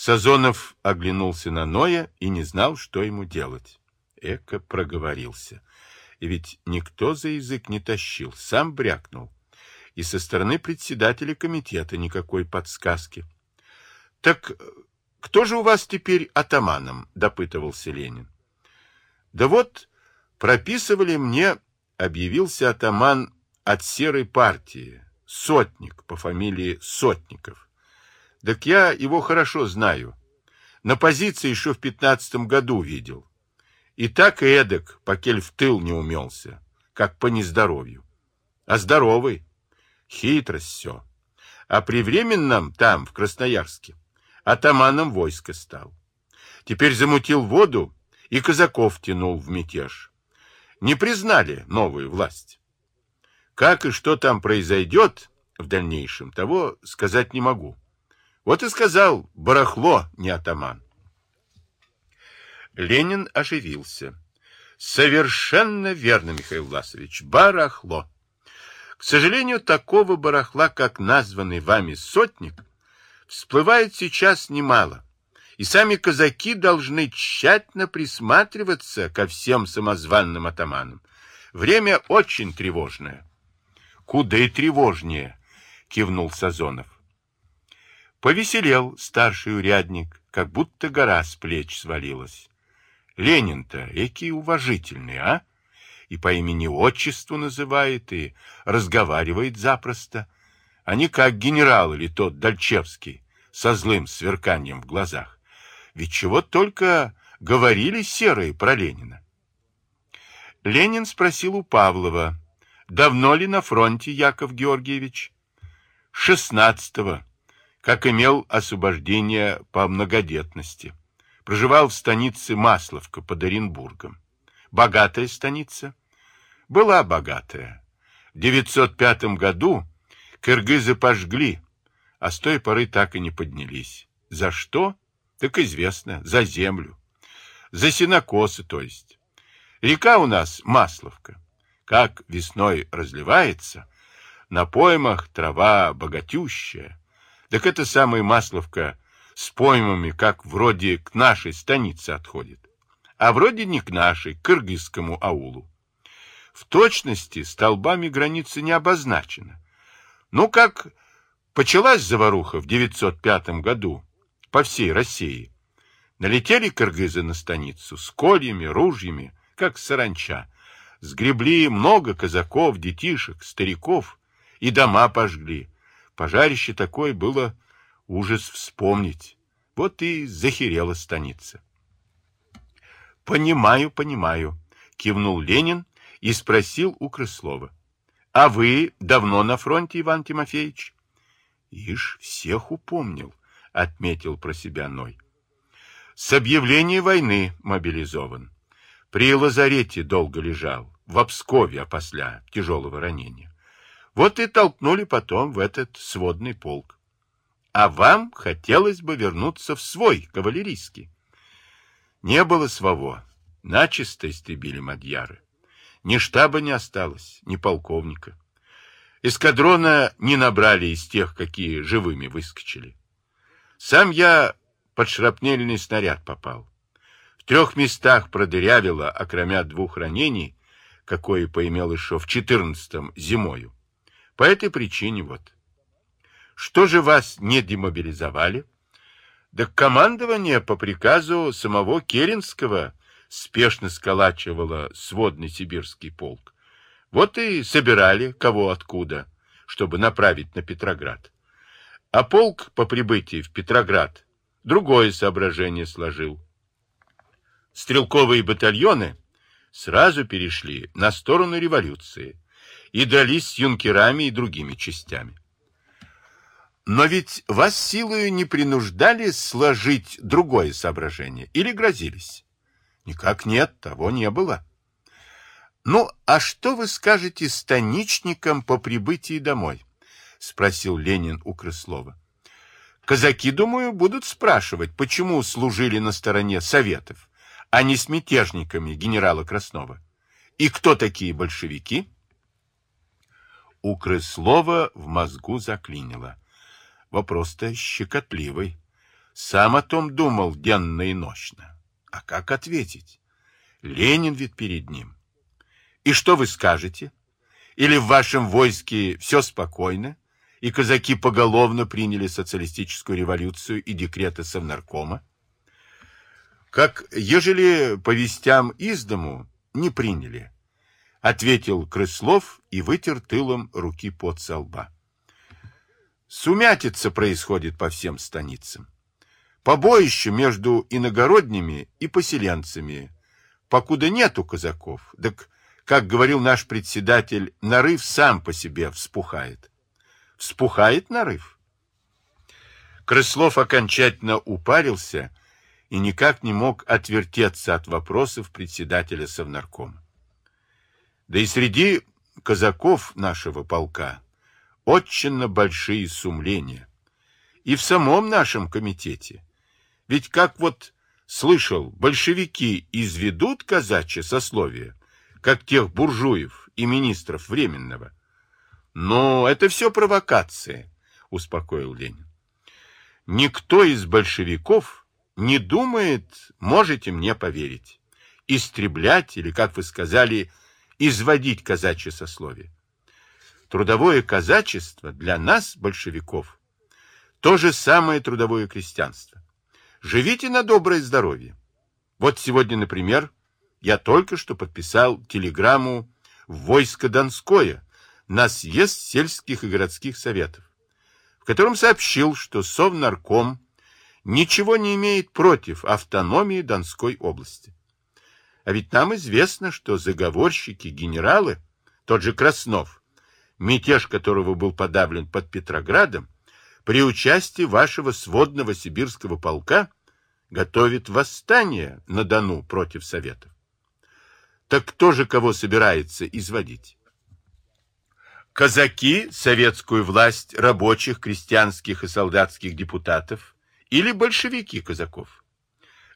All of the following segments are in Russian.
Сазонов оглянулся на Ноя и не знал, что ему делать. Эко проговорился. И ведь никто за язык не тащил, сам брякнул. И со стороны председателя комитета никакой подсказки. — Так кто же у вас теперь атаманом? — допытывался Ленин. — Да вот прописывали мне, объявился атаман от серой партии, сотник по фамилии Сотников. Так я его хорошо знаю. На позиции еще в пятнадцатом году видел. И так и эдак, покель в тыл не умелся, как по нездоровью. А здоровый. Хитрость все. А при временном там, в Красноярске, атаманом войска стал. Теперь замутил воду и казаков тянул в мятеж. Не признали новую власть. Как и что там произойдет в дальнейшем, того сказать не могу. Вот и сказал, барахло не атаман. Ленин оживился. Совершенно верно, Михаил Власович, барахло. К сожалению, такого барахла, как названный вами сотник, всплывает сейчас немало. И сами казаки должны тщательно присматриваться ко всем самозванным атаманам. Время очень тревожное. Куда и тревожнее, кивнул Сазонов. Повеселел старший урядник, как будто гора с плеч свалилась. Ленин-то, экий уважительный, а? И по имени-отчеству называет, и разговаривает запросто, а не как генерал или тот Дальчевский, со злым сверканием в глазах. Ведь чего только говорили серые про Ленина. Ленин спросил у Павлова, давно ли на фронте Яков Георгиевич? Шестнадцатого, как имел освобождение по многодетности. Проживал в станице Масловка под Оренбургом. Богатая станица? Была богатая. В 905 году кыргызы пожгли, а с той поры так и не поднялись. За что? Так известно, за землю. За сенокосы, то есть. Река у нас Масловка. Как весной разливается, на поймах трава богатющая. Так это самая Масловка с поймами, как вроде к нашей станице отходит, а вроде не к нашей, к кыргызскому аулу. В точности столбами границы не обозначена. Ну, как почалась заваруха в 905 году по всей России, налетели кыргызы на станицу с кольями, ружьями, как саранча, сгребли много казаков, детишек, стариков и дома пожгли. Пожарище такое было Ужас вспомнить. Вот и захерела станица. «Понимаю, понимаю», — кивнул Ленин и спросил у Крыслова. «А вы давно на фронте, Иван Тимофеевич?» «Ишь, всех упомнил», — отметил про себя Ной. «С объявления войны мобилизован. При лазарете долго лежал, в Обскове опосля тяжелого ранения. Вот и толкнули потом в этот сводный полк а вам хотелось бы вернуться в свой кавалерийский. Не было своего, начисто истребили мадьяры. Ни штаба не осталось, ни полковника. Эскадрона не набрали из тех, какие живыми выскочили. Сам я под шрапнельный снаряд попал. В трех местах продырявило, окромя двух ранений, какое поимел еще в четырнадцатом зимою. По этой причине вот. Что же вас не демобилизовали? Да командование по приказу самого Керенского спешно сколачивало сводный сибирский полк. Вот и собирали кого откуда, чтобы направить на Петроград. А полк по прибытии в Петроград другое соображение сложил. Стрелковые батальоны сразу перешли на сторону революции и дрались с юнкерами и другими частями. Но ведь вас силою не принуждали сложить другое соображение или грозились? Никак нет, того не было. Ну, а что вы скажете станичникам по прибытии домой? Спросил Ленин у Крыслова. Казаки, думаю, будут спрашивать, почему служили на стороне Советов, а не с мятежниками генерала Краснова. И кто такие большевики? У Крыслова в мозгу заклинило. Вопрос-то щекотливый. Сам о том думал денно и ночно. А как ответить? Ленин ведь перед ним. И что вы скажете? Или в вашем войске все спокойно, и казаки поголовно приняли социалистическую революцию и декреты Совнаркома? Как, ежели по вестям из дому не приняли, ответил Крыслов и вытер тылом руки под со лба. Сумятица происходит по всем станицам. Побоище между иногородними и поселенцами. Покуда нету казаков, так, как говорил наш председатель, нарыв сам по себе вспухает. Вспухает нарыв. Крыслов окончательно упарился и никак не мог отвертеться от вопросов председателя Совнаркома. Да и среди казаков нашего полка очень большие сумления. И в самом нашем комитете. Ведь как вот слышал, большевики изведут казачье сословие, как тех буржуев и министров Временного. Но это все провокация, успокоил Ленин. Никто из большевиков не думает, можете мне поверить, истреблять или, как вы сказали, изводить казачье сословие. Трудовое казачество для нас, большевиков, то же самое трудовое крестьянство. Живите на доброе здоровье. Вот сегодня, например, я только что подписал телеграмму в войско Донское на съезд сельских и городских советов, в котором сообщил, что Совнарком ничего не имеет против автономии Донской области. А ведь нам известно, что заговорщики, генералы, тот же Краснов, мятеж которого был подавлен под Петроградом, при участии вашего сводного сибирского полка готовит восстание на Дону против Советов. Так кто же кого собирается изводить? Казаки, советскую власть, рабочих, крестьянских и солдатских депутатов или большевики казаков?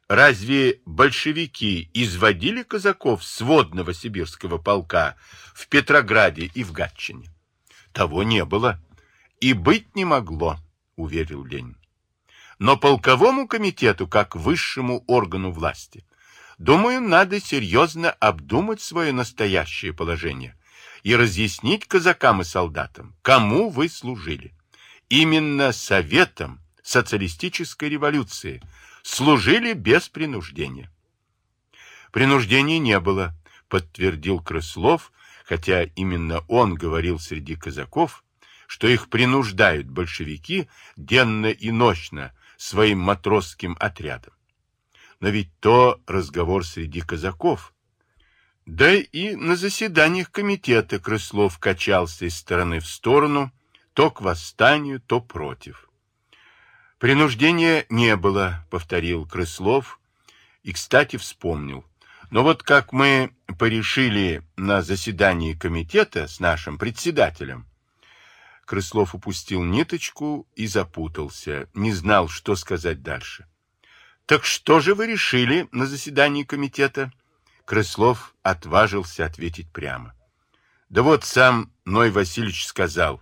Разве большевики изводили казаков сводного сибирского полка в Петрограде и в Гатчине? Того не было. И быть не могло, уверил Ленин. Но полковому комитету, как высшему органу власти, думаю, надо серьезно обдумать свое настоящее положение и разъяснить казакам и солдатам, кому вы служили. Именно советом социалистической революции – служили без принуждения. Принуждения не было, подтвердил Крыслов, хотя именно он говорил среди казаков, что их принуждают большевики денно и ночно своим матросским отрядом. Но ведь то разговор среди казаков. Да и на заседаниях комитета Крыслов качался из стороны в сторону, то к восстанию, то против. Принуждения не было, повторил Крыслов и, кстати, вспомнил. Но вот как мы порешили на заседании комитета с нашим председателем, Крыслов упустил ниточку и запутался, не знал, что сказать дальше. Так что же вы решили на заседании комитета? Крыслов отважился ответить прямо. Да вот сам Ной Васильевич сказал,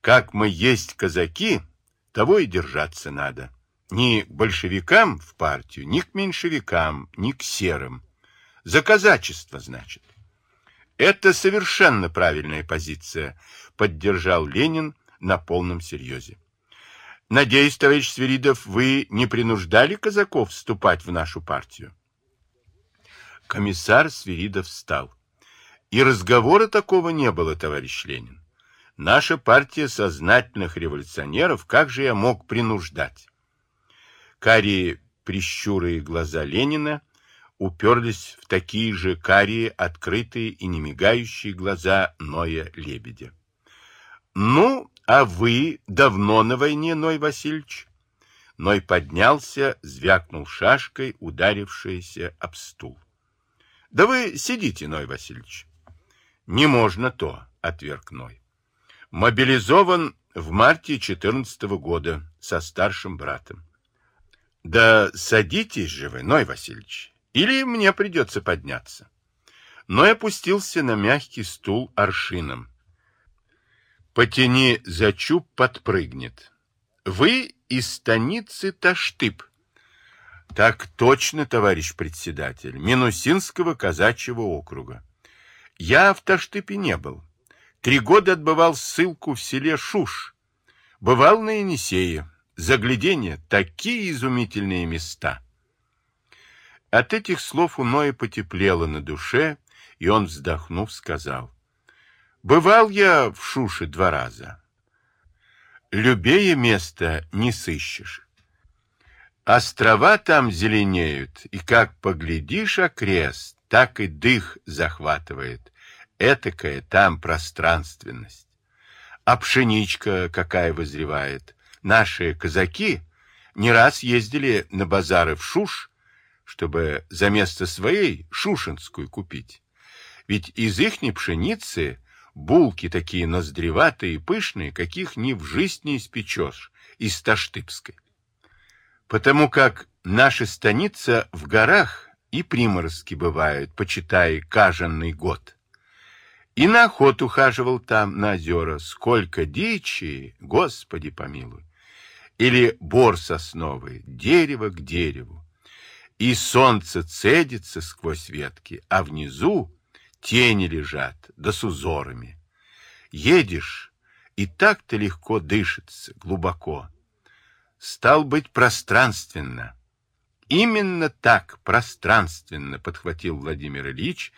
как мы есть казаки, того и держаться надо. Ни к большевикам в партию, ни к меньшевикам, ни к серым. За казачество, значит. Это совершенно правильная позиция, поддержал Ленин на полном серьезе. Надеюсь, товарищ Свиридов, вы не принуждали казаков вступать в нашу партию? Комиссар Свиридов встал. И разговора такого не было, товарищ Ленин. Наша партия сознательных революционеров, как же я мог принуждать? Карие прищурые глаза Ленина уперлись в такие же карие, открытые и не мигающие глаза Ноя Лебедя. «Ну, а вы давно на войне, Ной Васильевич?» Ной поднялся, звякнул шашкой, ударившаяся об стул. «Да вы сидите, Ной Васильевич». «Не можно то», — отверг Ной. Мобилизован в марте 14 -го года со старшим братом. Да садитесь же вы, Ной Васильевич, или мне придется подняться. Ной опустился на мягкий стул аршином. Потяни за чуб, подпрыгнет. Вы из станицы Таштып. Так точно, товарищ председатель, Минусинского казачьего округа. Я в Таштыпе не был. Три года отбывал ссылку в селе Шуш. Бывал на Енисее. Загляденье, такие изумительные места. От этих слов у Ноя потеплело на душе, и он, вздохнув, сказал. Бывал я в Шуше два раза. Любее место не сыщешь. Острова там зеленеют, и как поглядишь окрест, так и дых захватывает. Этакая там пространственность. А пшеничка какая возревает. Наши казаки не раз ездили на базары в Шуш, чтобы за место своей шушинскую купить. Ведь из ихней пшеницы булки такие ноздреватые и пышные, каких ни в жизнь не испечешь, из Таштыбской. Потому как наша станица в горах и приморозки бывают, почитай, каженный год. И на охоту хаживал там, на озера, сколько дичи, Господи помилуй. Или бор сосновый, дерево к дереву. И солнце цедится сквозь ветки, а внизу тени лежат, да с узорами. Едешь, и так-то легко дышится, глубоко. Стал быть пространственно. Именно так, пространственно, подхватил Владимир Ильич,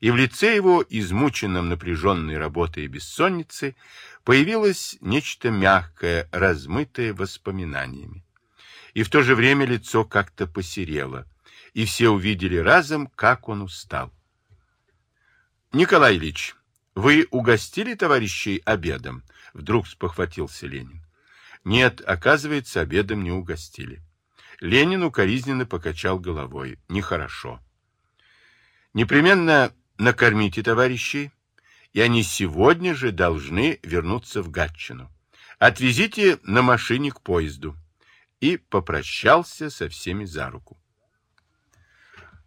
и в лице его, измученном напряженной работой и бессонницей, появилось нечто мягкое, размытое воспоминаниями. И в то же время лицо как-то посерело, и все увидели разом, как он устал. Николай Ильич, вы угостили товарищей обедом? Вдруг спохватился Ленин. Нет, оказывается, обедом не угостили. Ленин укоризненно покачал головой. Нехорошо. Непременно накормите товарищей, и они сегодня же должны вернуться в Гатчину. Отвезите на машине к поезду. И попрощался со всеми за руку.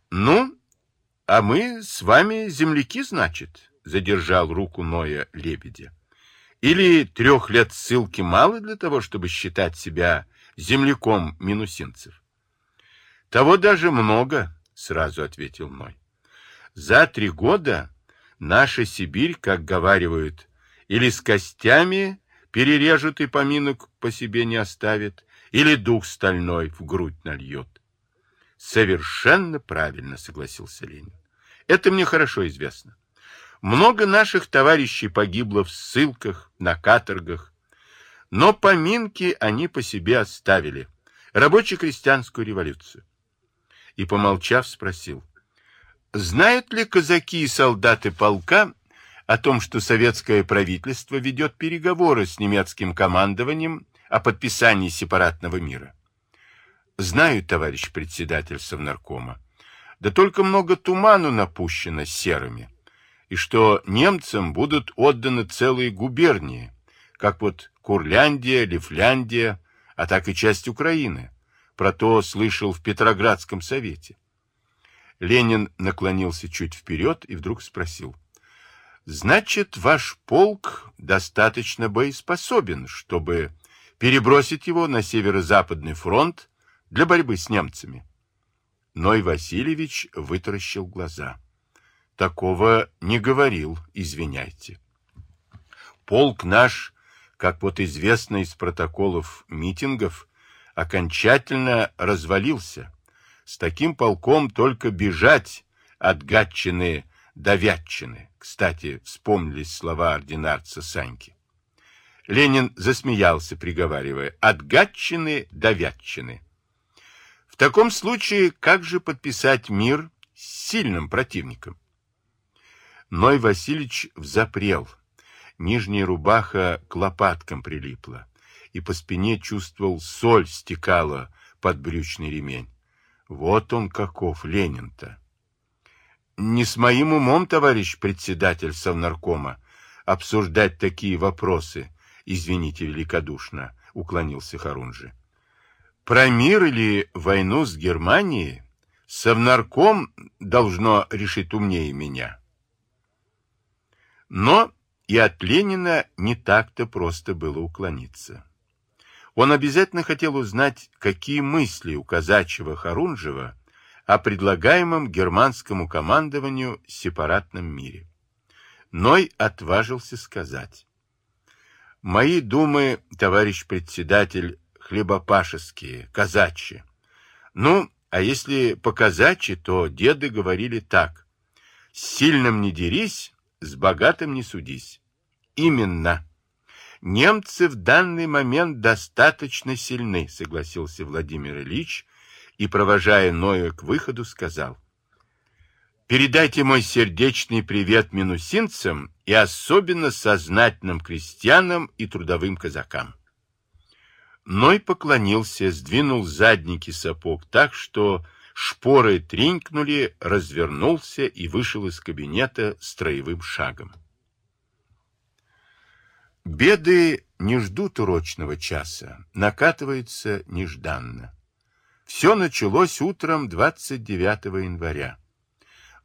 Ну, а мы с вами земляки, значит, задержал руку Ноя Лебедя. Или трех лет ссылки мало для того, чтобы считать себя земляком минусинцев? Того даже много, сразу ответил Ной. За три года наша Сибирь, как говаривают, или с костями перережут и поминок по себе не оставит, или дух стальной в грудь нальет. Совершенно правильно, согласился Ленин. Это мне хорошо известно. Много наших товарищей погибло в ссылках, на каторгах. Но поминки они по себе оставили. Рабоче-крестьянскую революцию. И, помолчав, спросил. Знают ли казаки и солдаты полка о том, что советское правительство ведет переговоры с немецким командованием о подписании сепаратного мира? Знаю, товарищ председатель Совнаркома. Да только много туману напущено серыми. И что немцам будут отданы целые губернии, как вот Курляндия, Лифляндия, а так и часть Украины. Про то слышал в Петроградском совете. Ленин наклонился чуть вперед и вдруг спросил. Значит, ваш полк достаточно боеспособен, чтобы перебросить его на северо-западный фронт для борьбы с немцами. Ной Васильевич вытаращил глаза. Такого не говорил, извиняйте. Полк наш, как вот известно из протоколов митингов, окончательно развалился. С таким полком только бежать от Гатчины до Вятчины. Кстати, вспомнились слова ординарца Саньки. Ленин засмеялся, приговаривая, от Гатчины до Вятчины. В таком случае, как же подписать мир с сильным противником? Ной Васильевич взапрел. Нижняя рубаха к лопаткам прилипла, и по спине чувствовал соль стекала под брючный ремень. Вот он каков, Ленин-то. Не с моим умом, товарищ председатель Совнаркома, обсуждать такие вопросы, извините великодушно, уклонился Харунжи. Про мир или войну с Германией Совнарком должно решить умнее меня. Но и от Ленина не так-то просто было уклониться. Он обязательно хотел узнать, какие мысли у казачьего Харунжева о предлагаемом германскому командованию сепаратном мире. Ной отважился сказать. «Мои думы, товарищ председатель, хлебопашеские, казачьи. Ну, а если по-казачьи, то деды говорили так. С сильным не дерись, с богатым не судись. Именно. Немцы в данный момент достаточно сильны, согласился Владимир Ильич и, провожая Ноя к выходу, сказал. Передайте мой сердечный привет минусинцам и особенно сознательным крестьянам и трудовым казакам. Ной поклонился, сдвинул задники сапог так, что шпоры тренькнули, развернулся и вышел из кабинета строевым шагом. Беды не ждут урочного часа, накатываются нежданно. Все началось утром 29 января.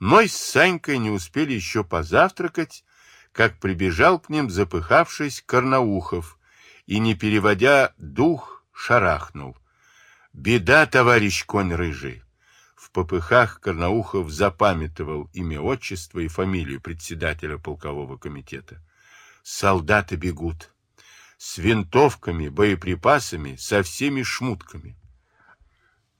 Ной с Санькой не успели еще позавтракать, как прибежал к ним запыхавшись Карнаухов и, не переводя дух, шарахнул. «Беда, товарищ конь рыжий!» В попыхах Карнаухов запамятовал имя, отчество и фамилию председателя полкового комитета. Солдаты бегут. С винтовками, боеприпасами, со всеми шмутками.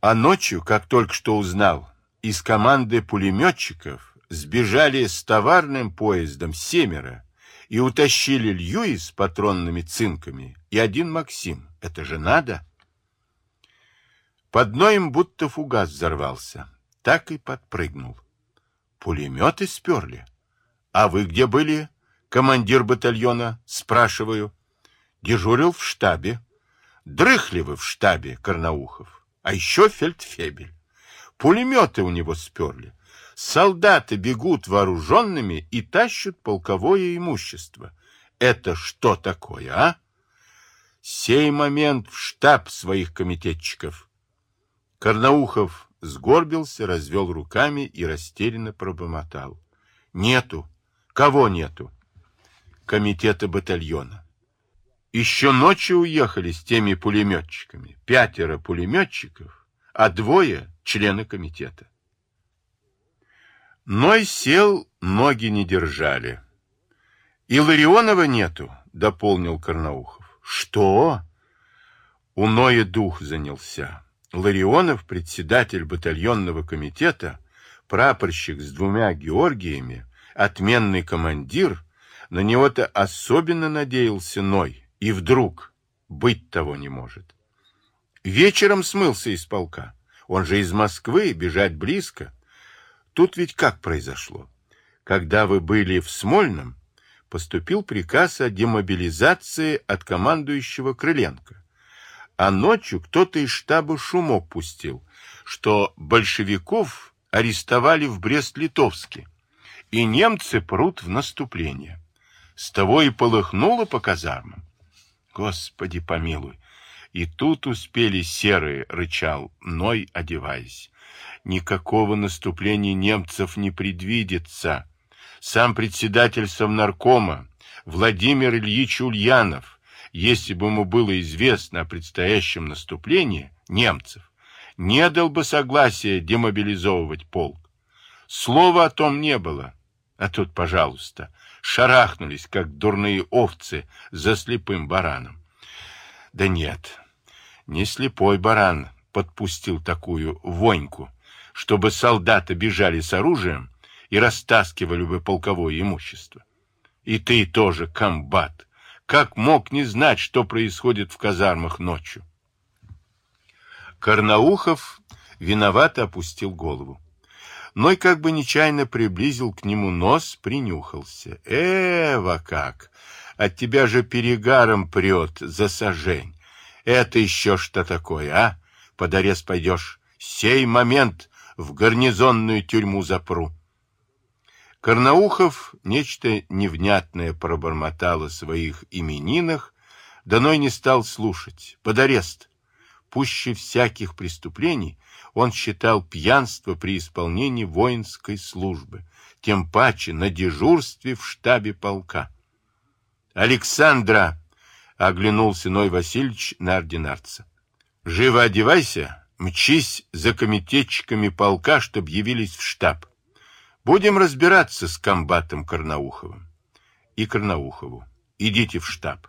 А ночью, как только что узнал, из команды пулеметчиков сбежали с товарным поездом семеро и утащили Льюис с патронными цинками и один Максим. Это же надо. Под ноем будто фугас взорвался. Так и подпрыгнул. Пулеметы сперли. А вы где были, командир батальона? Спрашиваю. Дежурил в штабе. Дрыхли вы в штабе, Карнаухов. А еще фельдфебель. Пулеметы у него сперли. Солдаты бегут вооруженными и тащат полковое имущество. Это что такое, а? Сей момент в штаб своих комитетчиков. Карнаухов сгорбился, развел руками и растерянно пробормотал. Нету. Кого нету? Комитета батальона. Еще ночью уехали с теми пулеметчиками. Пятеро пулеметчиков, а двое — члены комитета. Ной сел, ноги не держали. И Ларионова нету, дополнил Карнаухов. Что? У Ноя дух занялся. Ларионов, председатель батальонного комитета, прапорщик с двумя Георгиями, отменный командир, на него-то особенно надеялся Ной, и вдруг быть того не может. Вечером смылся из полка. Он же из Москвы, бежать близко. Тут ведь как произошло? Когда вы были в Смольном, поступил приказ о демобилизации от командующего Крыленко. А ночью кто-то из штаба шумок пустил, что большевиков арестовали в Брест-Литовске, и немцы прут в наступление. С того и полыхнуло по казармам. Господи помилуй! И тут успели серые, рычал, Ной одеваясь. Никакого наступления немцев не предвидится. Сам председатель Совнаркома Владимир Ильич Ульянов, если бы ему было известно о предстоящем наступлении немцев, не дал бы согласия демобилизовывать полк. Слова о том не было. А тут, пожалуйста, шарахнулись, как дурные овцы, за слепым бараном. Да нет, не слепой баран подпустил такую воньку чтобы солдаты бежали с оружием и растаскивали бы полковое имущество. И ты тоже, комбат, как мог не знать, что происходит в казармах ночью? Карнаухов виновато опустил голову. Ной как бы нечаянно приблизил к нему нос, принюхался. Эва как! От тебя же перегаром прет за сажень. Это еще что такое, а? Под арест пойдешь. Сей момент в гарнизонную тюрьму запру. Карнаухов нечто невнятное пробормотал о своих именинах, Даной не стал слушать. Под арест. Пуще всяких преступлений он считал пьянство при исполнении воинской службы, тем паче на дежурстве в штабе полка. «Александра!» оглянулся Ной Васильевич на ординарца. Живо одевайся, мчись за комитетчиками полка, чтоб явились в штаб. Будем разбираться с комбатом Карнауховым. И Карнаухову. Идите в штаб.